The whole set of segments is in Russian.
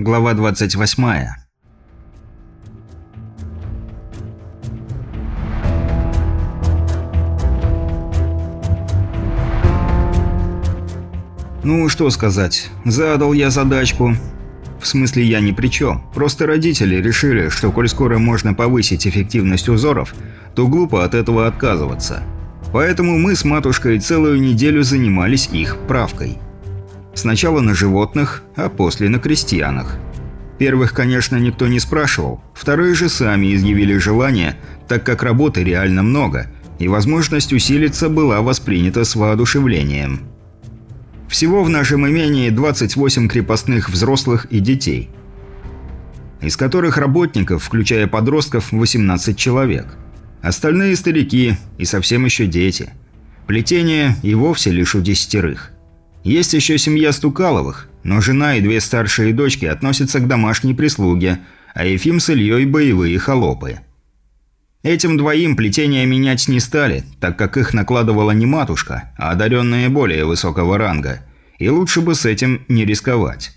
Глава 28. Ну, что сказать. Задал я задачку. В смысле, я ни при чем. Просто родители решили, что коль скоро можно повысить эффективность узоров, то глупо от этого отказываться. Поэтому мы с матушкой целую неделю занимались их правкой. Сначала на животных, а после на крестьянах. Первых, конечно, никто не спрашивал, вторые же сами изъявили желание, так как работы реально много, и возможность усилиться была воспринята с воодушевлением. Всего в нашем имении 28 крепостных взрослых и детей, из которых работников, включая подростков, 18 человек. Остальные старики и совсем еще дети. Плетение и вовсе лишь у десятерых. Есть еще семья Стукаловых, но жена и две старшие дочки относятся к домашней прислуге, а Ефим с Ильей – боевые холопы. Этим двоим плетения менять не стали, так как их накладывала не матушка, а одаренные более высокого ранга, и лучше бы с этим не рисковать.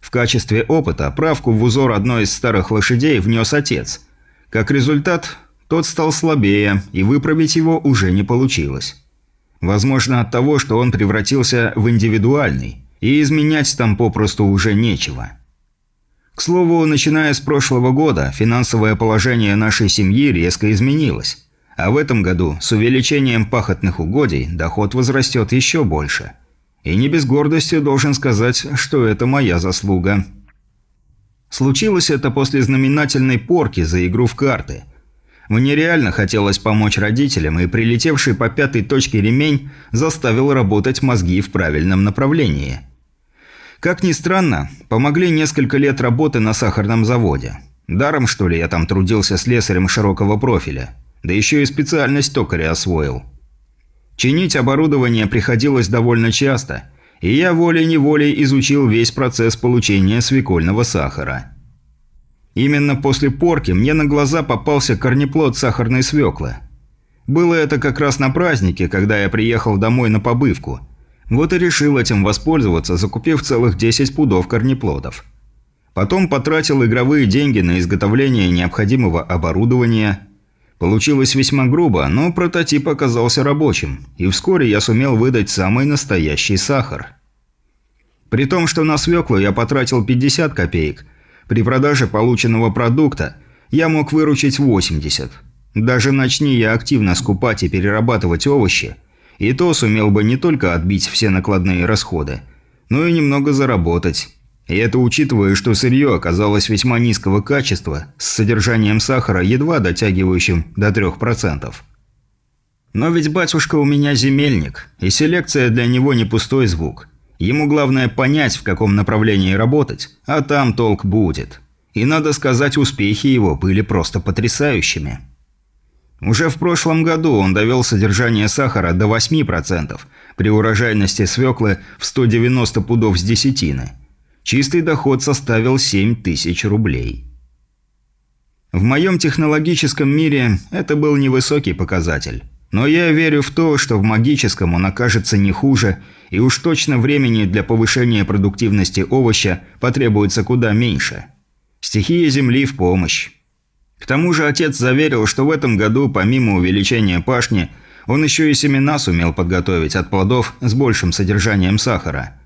В качестве опыта правку в узор одной из старых лошадей внес отец. Как результат, тот стал слабее, и выправить его уже не получилось. Возможно от того, что он превратился в индивидуальный, и изменять там попросту уже нечего. К слову, начиная с прошлого года, финансовое положение нашей семьи резко изменилось. А в этом году с увеличением пахотных угодий доход возрастет еще больше. И не без гордости должен сказать, что это моя заслуга. Случилось это после знаменательной порки за игру в карты – мне реально хотелось помочь родителям, и прилетевший по пятой точке ремень заставил работать мозги в правильном направлении. Как ни странно, помогли несколько лет работы на сахарном заводе. Даром, что ли, я там трудился слесарем широкого профиля. Да еще и специальность токаря освоил. Чинить оборудование приходилось довольно часто, и я волей-неволей изучил весь процесс получения свекольного сахара – Именно после порки мне на глаза попался корнеплод сахарной свеклы. Было это как раз на празднике, когда я приехал домой на побывку. Вот и решил этим воспользоваться, закупив целых 10 пудов корнеплодов. Потом потратил игровые деньги на изготовление необходимого оборудования. Получилось весьма грубо, но прототип оказался рабочим, и вскоре я сумел выдать самый настоящий сахар. При том, что на свеклу я потратил 50 копеек – при продаже полученного продукта я мог выручить 80. Даже начни я активно скупать и перерабатывать овощи, и то сумел бы не только отбить все накладные расходы, но и немного заработать. И это учитывая, что сырье оказалось весьма низкого качества, с содержанием сахара едва дотягивающим до 3%. Но ведь батюшка у меня земельник, и селекция для него не пустой звук – Ему главное понять, в каком направлении работать, а там толк будет. И надо сказать, успехи его были просто потрясающими. Уже в прошлом году он довел содержание сахара до 8%, при урожайности свеклы в 190 пудов с десятины. Чистый доход составил 7 тысяч рублей. В моем технологическом мире это был невысокий показатель. Но я верю в то, что в магическом он окажется не хуже, и уж точно времени для повышения продуктивности овоща потребуется куда меньше. Стихия Земли в помощь. К тому же отец заверил, что в этом году, помимо увеличения пашни, он еще и семена сумел подготовить от плодов с большим содержанием сахара.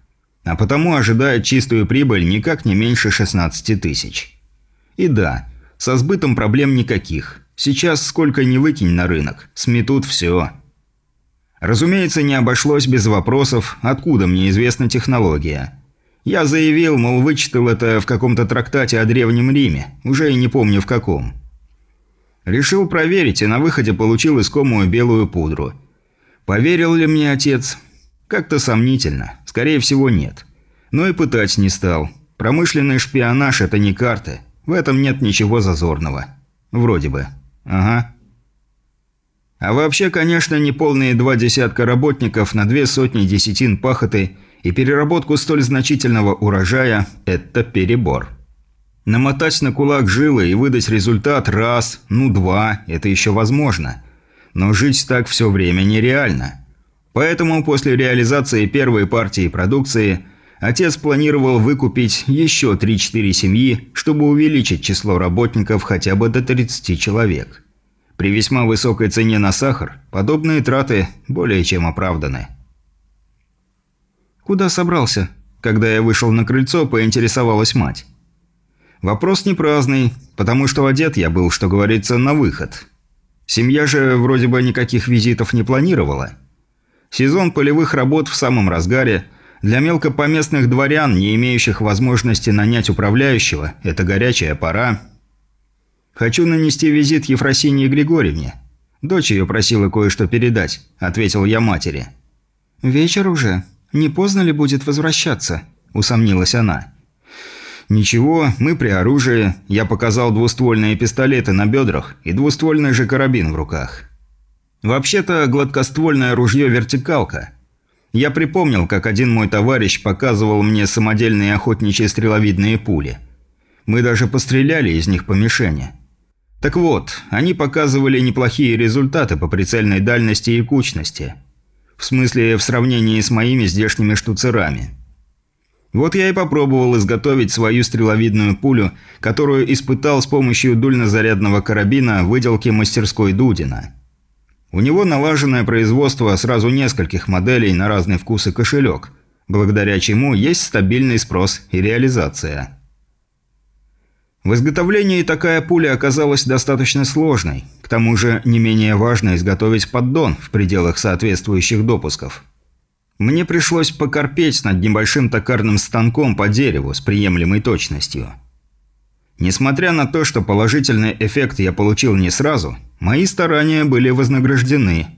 А потому ожидает чистую прибыль никак не меньше 16 тысяч. И да, со сбытом проблем никаких – Сейчас сколько ни выкинь на рынок, сметут все. Разумеется, не обошлось без вопросов, откуда мне известна технология. Я заявил, мол, вычитал это в каком-то трактате о Древнем Риме, уже и не помню в каком. Решил проверить, и на выходе получил искомую белую пудру. Поверил ли мне отец? Как-то сомнительно. Скорее всего, нет. Но и пытать не стал. Промышленный шпионаж – это не карты. В этом нет ничего зазорного. Вроде бы. «Ага». А вообще, конечно, неполные два десятка работников на две сотни десятин пахоты и переработку столь значительного урожая – это перебор. Намотать на кулак жилы и выдать результат раз, ну два – это еще возможно. Но жить так все время нереально. Поэтому после реализации первой партии продукции отец планировал выкупить еще 3-4 семьи, чтобы увеличить число работников хотя бы до 30 человек. При весьма высокой цене на сахар подобные траты более чем оправданы. «Куда собрался?» Когда я вышел на крыльцо, поинтересовалась мать. Вопрос не праздный, потому что одет я был, что говорится, на выход. Семья же вроде бы никаких визитов не планировала. Сезон полевых работ в самом разгаре. Для мелкопоместных дворян, не имеющих возможности нанять управляющего, это горячая пора. «Хочу нанести визит Ефросинии Григорьевне. Дочь ее просила кое-что передать», – ответил я матери. «Вечер уже. Не поздно ли будет возвращаться?» – усомнилась она. «Ничего, мы при оружии. Я показал двуствольные пистолеты на бедрах и двуствольный же карабин в руках. Вообще-то гладкоствольное ружье «Вертикалка». Я припомнил, как один мой товарищ показывал мне самодельные охотничьи стреловидные пули. Мы даже постреляли из них по мишени. Так вот, они показывали неплохие результаты по прицельной дальности и кучности. В смысле, в сравнении с моими здешними штуцерами. Вот я и попробовал изготовить свою стреловидную пулю, которую испытал с помощью дульнозарядного карабина выделки мастерской Дудина. У него налаженное производство сразу нескольких моделей на разный вкус и кошелек, благодаря чему есть стабильный спрос и реализация. В изготовлении такая пуля оказалась достаточно сложной, к тому же не менее важно изготовить поддон в пределах соответствующих допусков – мне пришлось покорпеть над небольшим токарным станком по дереву с приемлемой точностью. Несмотря на то, что положительный эффект я получил не сразу, мои старания были вознаграждены.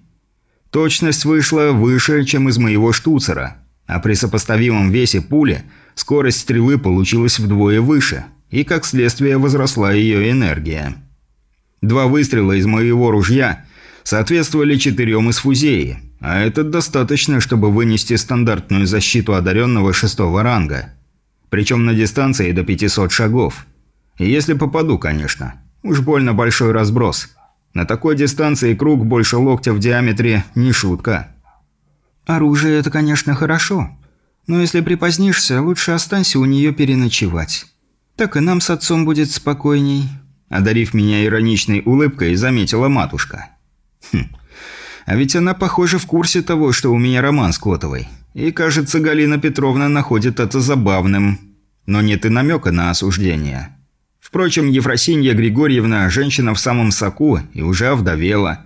Точность вышла выше, чем из моего штуцера, а при сопоставимом весе пули скорость стрелы получилась вдвое выше, и как следствие возросла ее энергия. Два выстрела из моего ружья соответствовали четырем из фузеи – а это достаточно, чтобы вынести стандартную защиту одаренного шестого ранга. Причем на дистанции до 500 шагов. Если попаду, конечно. Уж больно большой разброс. На такой дистанции круг больше локтя в диаметре не шутка. Оружие – это, конечно, хорошо. Но если припозднишься, лучше останься у нее переночевать. Так и нам с отцом будет спокойней. Одарив меня ироничной улыбкой, заметила матушка. Хм, а ведь она, похоже, в курсе того, что у меня роман с Котовой. И, кажется, Галина Петровна находит это забавным. Но нет и намека на осуждение. Впрочем, Ефросинья Григорьевна – женщина в самом соку и уже овдовела.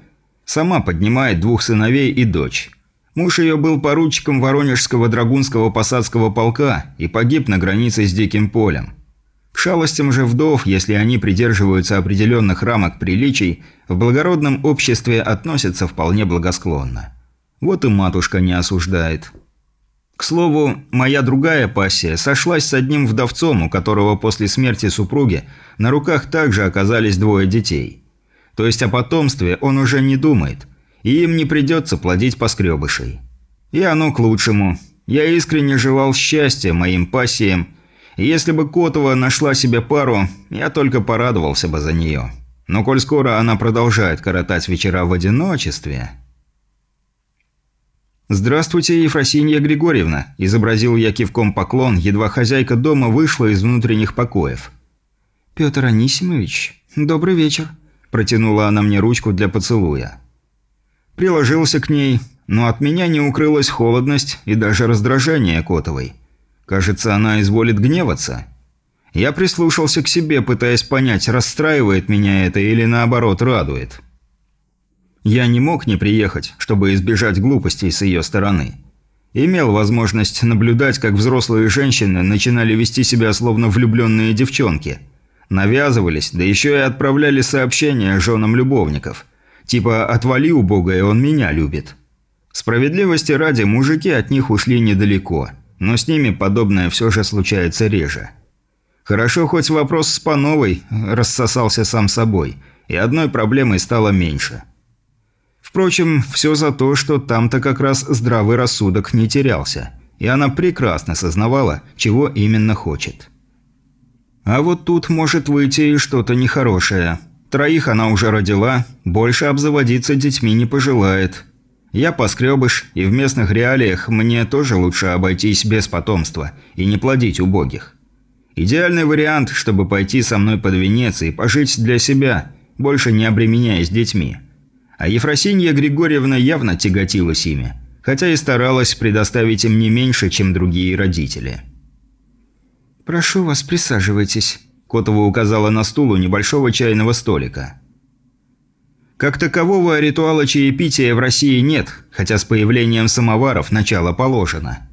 Сама поднимает двух сыновей и дочь. Муж ее был поручиком Воронежского драгунского посадского полка и погиб на границе с Диким полем. К шалостям же вдов, если они придерживаются определенных рамок приличий, в благородном обществе относятся вполне благосклонно. Вот и матушка не осуждает. К слову, моя другая пассия сошлась с одним вдовцом, у которого после смерти супруги на руках также оказались двое детей. То есть о потомстве он уже не думает, и им не придется плодить поскребышей. И оно к лучшему. Я искренне желал счастья моим пассиям если бы Котова нашла себе пару, я только порадовался бы за нее. Но коль скоро она продолжает коротать вечера в одиночестве... «Здравствуйте, Ефросинья Григорьевна», – изобразил я кивком поклон, едва хозяйка дома вышла из внутренних покоев. «Петр Анисимович, добрый вечер», – протянула она мне ручку для поцелуя. Приложился к ней, но от меня не укрылась холодность и даже раздражение Котовой – Кажется, она изволит гневаться. Я прислушался к себе, пытаясь понять, расстраивает меня это или наоборот радует. Я не мог не приехать, чтобы избежать глупостей с ее стороны. Имел возможность наблюдать, как взрослые женщины начинали вести себя словно влюбленные девчонки. Навязывались, да еще и отправляли сообщения женам любовников. Типа «отвали убогая, он меня любит». Справедливости ради, мужики от них ушли недалеко – но с ними подобное все же случается реже. Хорошо, хоть вопрос с Пановой рассосался сам собой, и одной проблемой стало меньше. Впрочем, все за то, что там-то как раз здравый рассудок не терялся, и она прекрасно сознавала, чего именно хочет. А вот тут может выйти и что-то нехорошее. Троих она уже родила, больше обзаводиться детьми не пожелает. Я поскребыш, и в местных реалиях мне тоже лучше обойтись без потомства и не плодить убогих. Идеальный вариант, чтобы пойти со мной под венец и пожить для себя, больше не обременяясь детьми. А Ефросинья Григорьевна явно тяготилась ими, хотя и старалась предоставить им не меньше, чем другие родители. «Прошу вас, присаживайтесь», – Котова указала на стул у небольшого чайного столика. Как такового ритуала чаепития в России нет, хотя с появлением самоваров начало положено.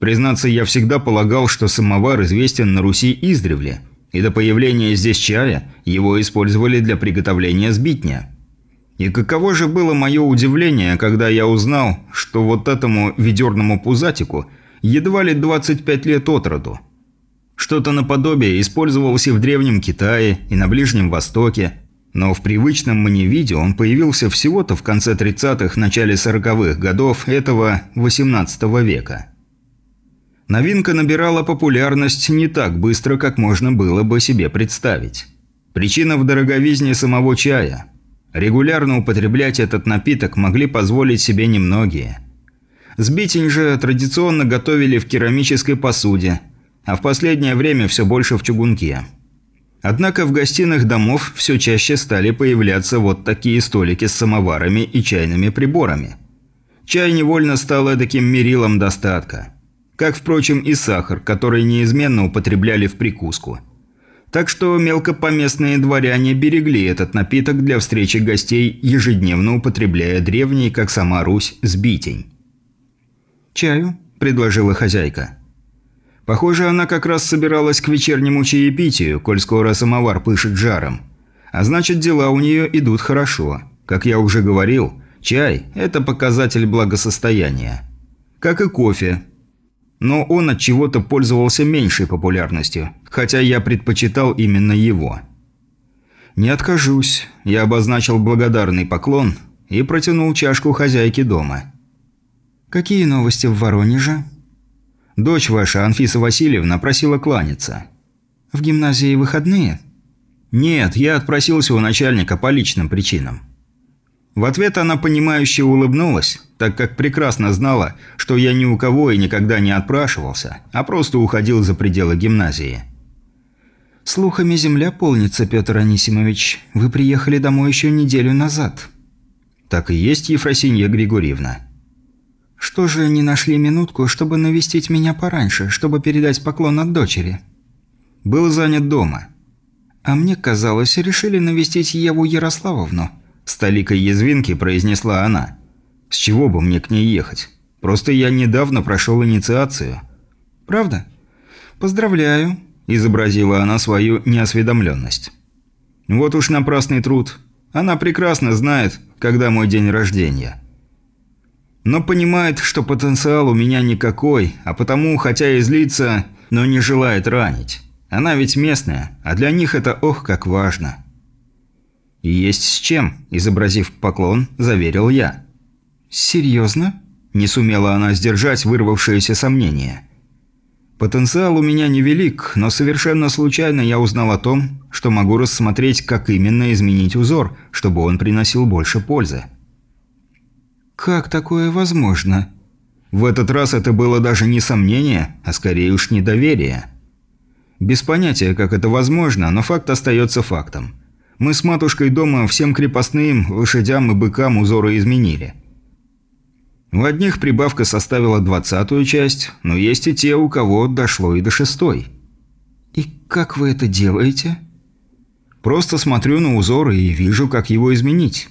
Признаться, я всегда полагал, что самовар известен на Руси издревле, и до появления здесь чая его использовали для приготовления сбитня. И каково же было мое удивление, когда я узнал, что вот этому ведерному пузатику едва ли 25 лет от роду. Что-то наподобие использовалось и в Древнем Китае, и на Ближнем Востоке, но в привычном мне виде он появился всего-то в конце 30-х, начале 40-х годов этого 18 века. Новинка набирала популярность не так быстро, как можно было бы себе представить. Причина в дороговизне самого чая. Регулярно употреблять этот напиток могли позволить себе немногие. Сбитень же традиционно готовили в керамической посуде, а в последнее время все больше в чугунке – Однако в гостиных домов все чаще стали появляться вот такие столики с самоварами и чайными приборами. Чай невольно стал таким мерилом достатка. Как, впрочем, и сахар, который неизменно употребляли в прикуску. Так что мелкопоместные дворяне берегли этот напиток для встречи гостей, ежедневно употребляя древний, как сама Русь, сбитень. «Чаю?» – предложила хозяйка. Похоже, она как раз собиралась к вечернему чаепитию, коль скоро самовар пышет жаром. А значит, дела у нее идут хорошо. Как я уже говорил, чай – это показатель благосостояния. Как и кофе. Но он от чего-то пользовался меньшей популярностью, хотя я предпочитал именно его. «Не откажусь», – я обозначил благодарный поклон и протянул чашку хозяйке дома. «Какие новости в Воронеже?» Дочь ваша, Анфиса Васильевна, просила кланяться». «В гимназии выходные?» «Нет, я отпросился у начальника по личным причинам». В ответ она понимающе улыбнулась, так как прекрасно знала, что я ни у кого и никогда не отпрашивался, а просто уходил за пределы гимназии. «Слухами земля полнится, Петр Анисимович. Вы приехали домой еще неделю назад». «Так и есть, Ефросинья Григорьевна». Что же не нашли минутку, чтобы навестить меня пораньше, чтобы передать поклон от дочери? Был занят дома. А мне казалось, решили навестить Еву Ярославовну. С толикой язвинки произнесла она. С чего бы мне к ней ехать? Просто я недавно прошел инициацию. Правда? Поздравляю. Изобразила она свою неосведомленность. Вот уж напрасный труд. Она прекрасно знает, когда мой день рождения но понимает, что потенциал у меня никакой, а потому, хотя и злится, но не желает ранить. Она ведь местная, а для них это ох как важно. Есть с чем, изобразив поклон, заверил я. «Серьезно?» – не сумела она сдержать вырвавшееся сомнение. Потенциал у меня невелик, но совершенно случайно я узнал о том, что могу рассмотреть, как именно изменить узор, чтобы он приносил больше пользы. «Как такое возможно?» В этот раз это было даже не сомнение, а скорее уж недоверие. Без понятия, как это возможно, но факт остается фактом. Мы с матушкой дома всем крепостным, лошадям и быкам узоры изменили. В одних прибавка составила двадцатую часть, но есть и те, у кого дошло и до шестой. «И как вы это делаете?» «Просто смотрю на узор и вижу, как его изменить».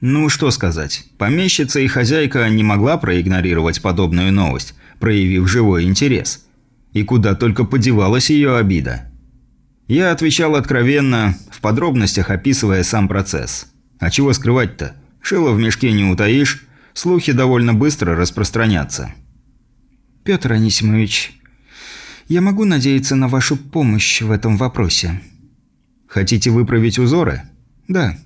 Ну, что сказать. Помещица и хозяйка не могла проигнорировать подобную новость, проявив живой интерес. И куда только подевалась ее обида. Я отвечал откровенно, в подробностях описывая сам процесс. А чего скрывать-то? Шило в мешке не утаишь, слухи довольно быстро распространятся. «Петр Анисимович, я могу надеяться на вашу помощь в этом вопросе?» «Хотите выправить узоры?» «Да».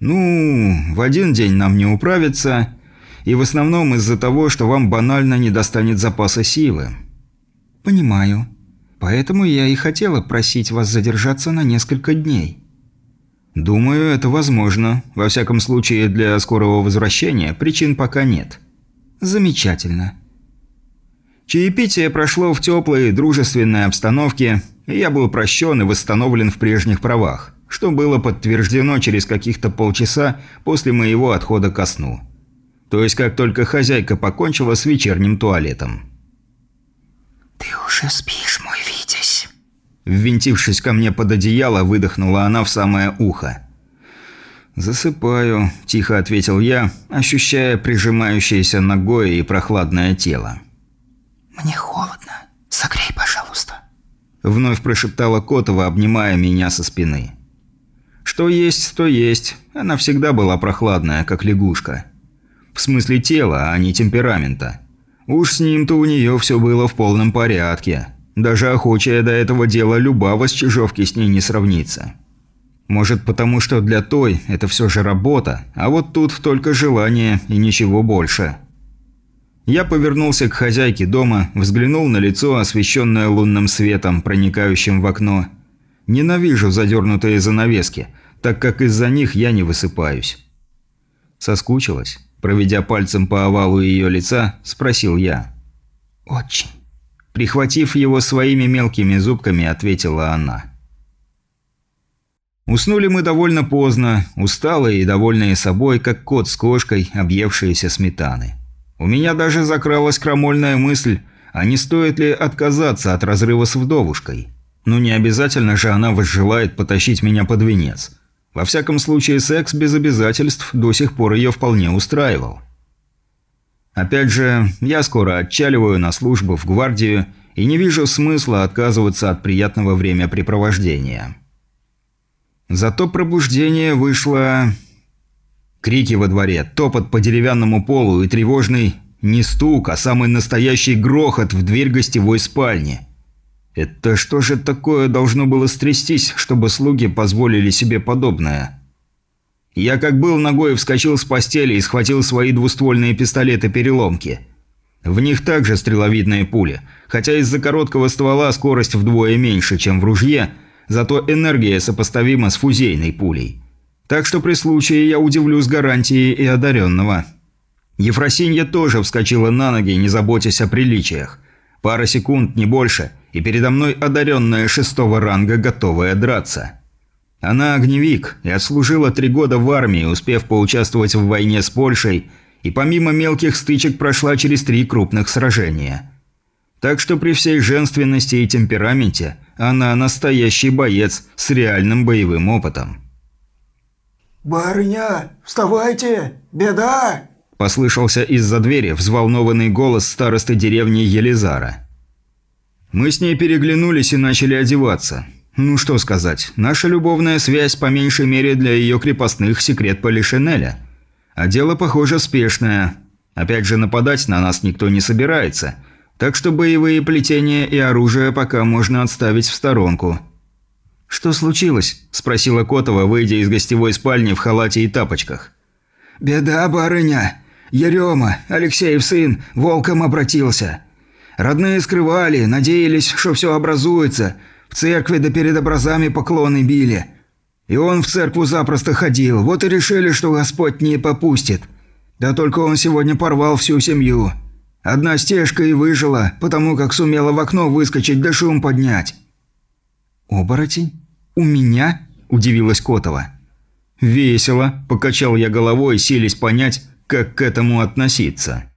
«Ну, в один день нам не управиться, и в основном из-за того, что вам банально не достанет запаса силы». «Понимаю. Поэтому я и хотела просить вас задержаться на несколько дней». «Думаю, это возможно. Во всяком случае, для скорого возвращения причин пока нет». «Замечательно». Чаепитие прошло в теплой, дружественной обстановке, и я был прощен и восстановлен в прежних правах, что было подтверждено через каких-то полчаса после моего отхода ко сну. То есть, как только хозяйка покончила с вечерним туалетом. «Ты уже спишь, мой Витязь?» Ввинтившись ко мне под одеяло, выдохнула она в самое ухо. «Засыпаю», – тихо ответил я, ощущая прижимающееся ногой и прохладное тело. «Мне холодно. Согрей, пожалуйста». Вновь прошептала Котова, обнимая меня со спины. Что есть, то есть. Она всегда была прохладная, как лягушка. В смысле тела, а не темперамента. Уж с ним-то у нее все было в полном порядке. Даже охочая до этого дела Любава с Чижовки с ней не сравнится. Может, потому что для той это все же работа, а вот тут только желание и ничего больше. Я повернулся к хозяйке дома, взглянул на лицо, освещенное лунным светом, проникающим в окно. Ненавижу задернутые занавески, так как из-за них я не высыпаюсь. Соскучилась? Проведя пальцем по овалу ее лица, спросил я. «Очень». Прихватив его своими мелкими зубками, ответила она. Уснули мы довольно поздно, усталые и довольные собой, как кот с кошкой, объевшиеся сметаны. У меня даже закралась крамольная мысль, а не стоит ли отказаться от разрыва с вдовушкой? Ну не обязательно же она возжелает потащить меня под венец. Во всяком случае, секс без обязательств до сих пор ее вполне устраивал. Опять же, я скоро отчаливаю на службу в гвардию и не вижу смысла отказываться от приятного времяпрепровождения. Зато пробуждение вышло Крики во дворе, топот по деревянному полу и тревожный не стук, а самый настоящий грохот в дверь гостевой спальни. Это что же такое должно было стрястись, чтобы слуги позволили себе подобное? Я как был ногой вскочил с постели и схватил свои двуствольные пистолеты-переломки. В них также стреловидные пули, хотя из-за короткого ствола скорость вдвое меньше, чем в ружье, зато энергия сопоставима с фузейной пулей. Так что при случае я удивлюсь гарантией и одаренного. Ефросинья тоже вскочила на ноги, не заботясь о приличиях. Пара секунд, не больше, и передо мной одаренная шестого ранга, готовая драться. Она огневик и отслужила три года в армии, успев поучаствовать в войне с Польшей, и помимо мелких стычек прошла через три крупных сражения. Так что при всей женственности и темпераменте она настоящий боец с реальным боевым опытом. «Барыня, вставайте! Беда!» Послышался из-за двери взволнованный голос старосты деревни Елизара. Мы с ней переглянулись и начали одеваться. Ну что сказать, наша любовная связь по меньшей мере для ее крепостных секрет Полишинеля. А дело, похоже, спешное. Опять же, нападать на нас никто не собирается. Так что боевые плетения и оружие пока можно отставить в сторонку. «Что случилось?» – спросила Котова, выйдя из гостевой спальни в халате и тапочках. «Беда, барыня. Ерема, Алексеев сын, волком обратился. Родные скрывали, надеялись, что все образуется. В церкви да перед образами поклоны били. И он в церкву запросто ходил, вот и решили, что Господь не попустит. Да только он сегодня порвал всю семью. Одна стежка и выжила, потому как сумела в окно выскочить да шум поднять». «Оборотень?» «У меня?» – удивилась Котова. «Весело», – покачал я головой, силясь понять, как к этому относиться.